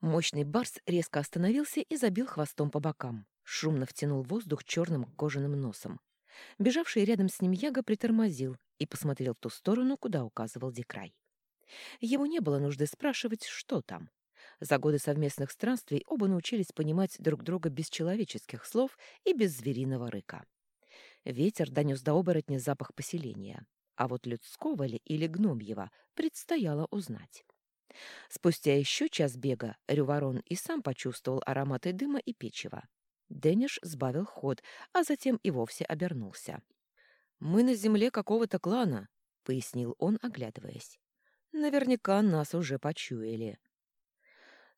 Мощный барс резко остановился и забил хвостом по бокам. Шумно втянул воздух черным кожаным носом. Бежавший рядом с ним Яга притормозил и посмотрел в ту сторону, куда указывал Дикрай. Ему не было нужды спрашивать, что там. За годы совместных странствий оба научились понимать друг друга без человеческих слов и без звериного рыка. Ветер донес до оборотня запах поселения, а вот людского ли или гномьего предстояло узнать. Спустя еще час бега Рюворон и сам почувствовал ароматы дыма и печива. Дэниш сбавил ход, а затем и вовсе обернулся. «Мы на земле какого-то клана», — пояснил он, оглядываясь. «Наверняка нас уже почуяли».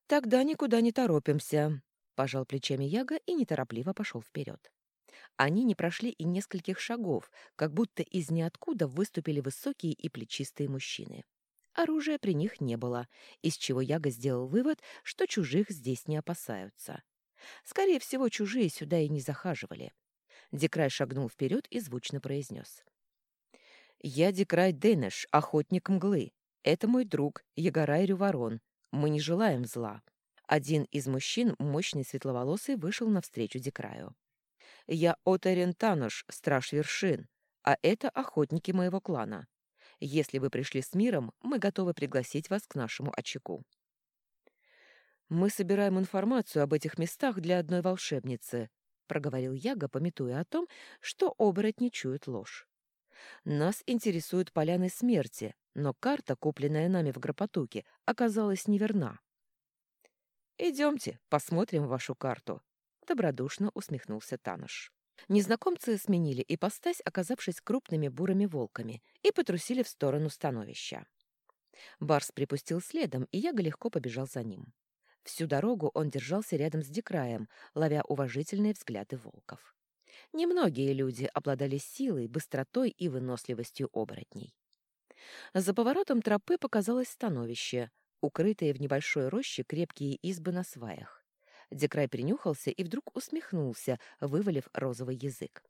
«Тогда никуда не торопимся», — пожал плечами Яга и неторопливо пошел вперед. Они не прошли и нескольких шагов, как будто из ниоткуда выступили высокие и плечистые мужчины. Оружия при них не было, из чего Яга сделал вывод, что чужих здесь не опасаются. Скорее всего, чужие сюда и не захаживали. Дикрай шагнул вперед и звучно произнес. «Я Дикрай Дэнеш, охотник мглы. Это мой друг, Ягорай Рюворон. Мы не желаем зла». Один из мужчин, мощный светловолосый, вышел навстречу Дикраю. «Я Отарен Тануш, страж вершин, а это охотники моего клана. Если вы пришли с миром, мы готовы пригласить вас к нашему очагу». «Мы собираем информацию об этих местах для одной волшебницы», — проговорил Яга, пометуя о том, что оборотни чуют ложь. «Нас интересуют поляны смерти, но карта, купленная нами в Гропотуке, оказалась неверна». «Идемте, посмотрим вашу карту», — добродушно усмехнулся Таныш. Незнакомцы сменили ипостась, оказавшись крупными бурыми волками, и потрусили в сторону становища. Барс припустил следом, и Яга легко побежал за ним. Всю дорогу он держался рядом с Декраем, ловя уважительные взгляды волков. Немногие люди обладали силой, быстротой и выносливостью оборотней. За поворотом тропы показалось становище, укрытые в небольшой роще крепкие избы на сваях. Декрай принюхался и вдруг усмехнулся, вывалив розовый язык.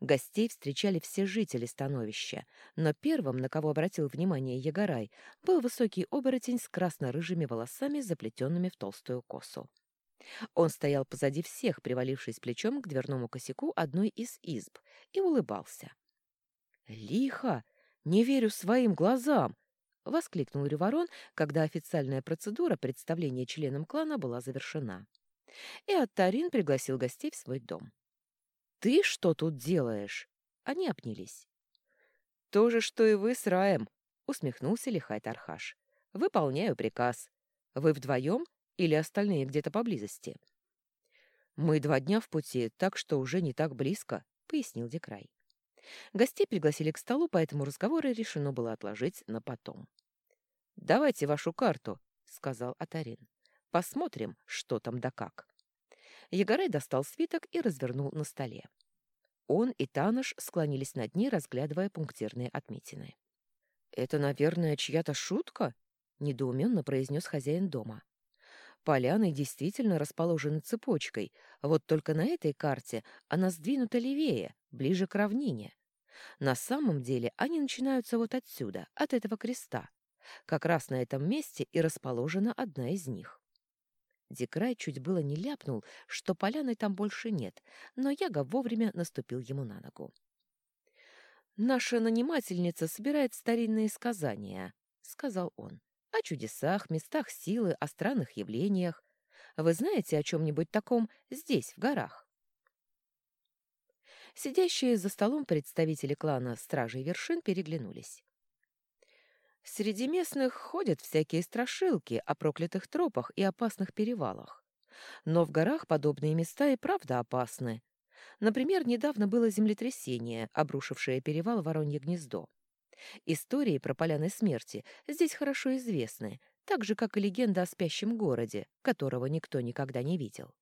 Гостей встречали все жители становища, но первым, на кого обратил внимание Ягорай, был высокий оборотень с красно-рыжими волосами, заплетенными в толстую косу. Он стоял позади всех, привалившись плечом к дверному косяку одной из изб, и улыбался. «Лихо! Не верю своим глазам!» — воскликнул Рюворон, когда официальная процедура представления членам клана была завершена. И Аттарин пригласил гостей в свой дом. «Ты что тут делаешь?» Они обнялись. «То же, что и вы с Раем», — усмехнулся лихай Тархаш. «Выполняю приказ. Вы вдвоем или остальные где-то поблизости?» «Мы два дня в пути, так что уже не так близко», — пояснил Декрай. Гостей пригласили к столу, поэтому разговоры решено было отложить на потом. «Давайте вашу карту», — сказал Атарин. «Посмотрим, что там да как». Егорай достал свиток и развернул на столе. Он и Таныш склонились над ней, разглядывая пунктирные отметины. «Это, наверное, чья-то шутка?» — недоуменно произнес хозяин дома. Поляны действительно расположены цепочкой, вот только на этой карте она сдвинута левее, ближе к равнине. На самом деле они начинаются вот отсюда, от этого креста. Как раз на этом месте и расположена одна из них. Дикрай чуть было не ляпнул, что поляны там больше нет, но Яга вовремя наступил ему на ногу. «Наша нанимательница собирает старинные сказания», — сказал он, — «о чудесах, местах силы, о странных явлениях. Вы знаете о чем-нибудь таком здесь, в горах?» Сидящие за столом представители клана Стражей Вершин переглянулись. Среди местных ходят всякие страшилки о проклятых тропах и опасных перевалах. Но в горах подобные места и правда опасны. Например, недавно было землетрясение, обрушившее перевал Воронье гнездо. Истории про поляны смерти здесь хорошо известны, так же, как и легенда о спящем городе, которого никто никогда не видел.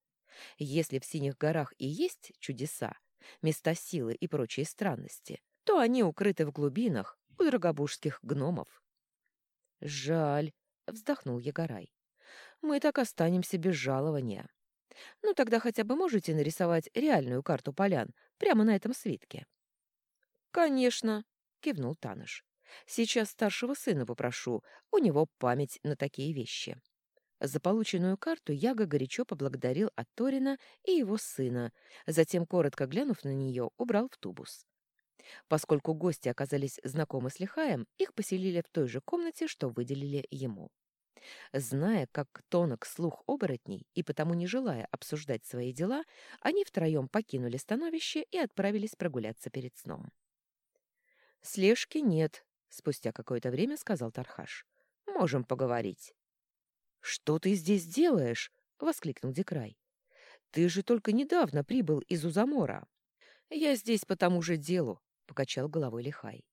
Если в Синих горах и есть чудеса, места силы и прочие странности, то они укрыты в глубинах у драгобужских гномов. «Жаль», — вздохнул Егорай. «Мы так останемся без жалования. Ну, тогда хотя бы можете нарисовать реальную карту полян прямо на этом свитке?» «Конечно», — кивнул Таныш. «Сейчас старшего сына попрошу, у него память на такие вещи». За полученную карту Яга горячо поблагодарил Атторина и его сына, затем, коротко глянув на нее, убрал в тубус. Поскольку гости оказались знакомы с Лихаем, их поселили в той же комнате, что выделили ему. Зная, как тонок слух оборотней и потому не желая обсуждать свои дела, они втроем покинули становище и отправились прогуляться перед сном. «Слежки нет», — спустя какое-то время сказал Тархаш. «Можем поговорить». «Что ты здесь делаешь?» — воскликнул Декрай. «Ты же только недавно прибыл из Узамора». «Я здесь по тому же делу», — покачал головой Лихай.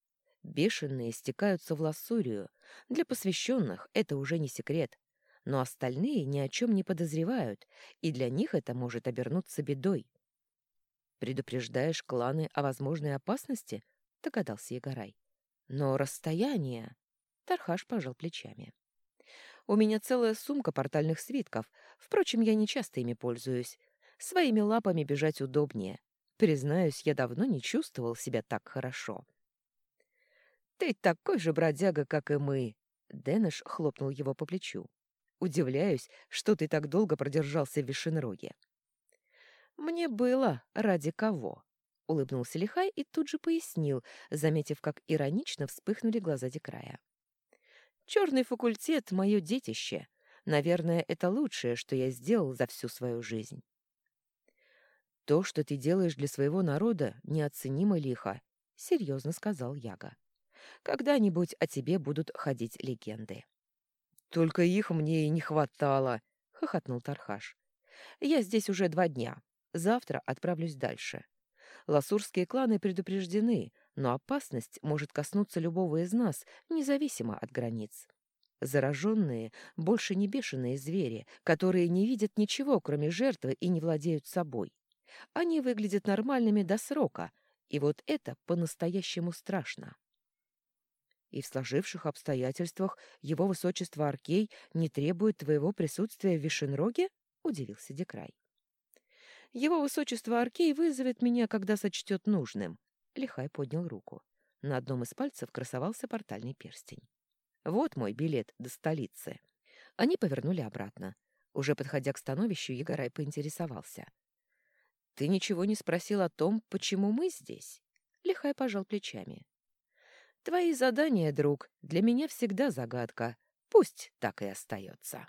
«Бешеные стекаются в Лассурию. Для посвященных это уже не секрет. Но остальные ни о чем не подозревают, и для них это может обернуться бедой». «Предупреждаешь кланы о возможной опасности?» — догадался Егорай. «Но расстояние...» — Тархаш пожал плечами. У меня целая сумка портальных свитков. Впрочем, я не часто ими пользуюсь. Своими лапами бежать удобнее. Признаюсь, я давно не чувствовал себя так хорошо. «Ты такой же бродяга, как и мы!» Дэныш хлопнул его по плечу. «Удивляюсь, что ты так долго продержался в Вишенроге». «Мне было ради кого?» — улыбнулся Лихай и тут же пояснил, заметив, как иронично вспыхнули глаза Декрая. Черный факультет — мое детище. Наверное, это лучшее, что я сделал за всю свою жизнь. То, что ты делаешь для своего народа, неоценимо лихо, — серьезно сказал Яга. Когда-нибудь о тебе будут ходить легенды. Только их мне и не хватало, — хохотнул Тархаш. Я здесь уже два дня. Завтра отправлюсь дальше. Ласурские кланы предупреждены, но опасность может коснуться любого из нас, независимо от границ. Зараженные больше не бешеные звери, которые не видят ничего, кроме жертвы, и не владеют собой. Они выглядят нормальными до срока, и вот это по-настоящему страшно. И в сложивших обстоятельствах его высочество Аркей не требует твоего присутствия в Вишенроге? — удивился Декрай. Его высочество Аркей вызовет меня, когда сочтет нужным. Лихай поднял руку. На одном из пальцев красовался портальный перстень. Вот мой билет до столицы. Они повернули обратно. Уже подходя к становищу, Егорай поинтересовался. «Ты ничего не спросил о том, почему мы здесь?» Лихай пожал плечами. «Твои задания, друг, для меня всегда загадка. Пусть так и остается».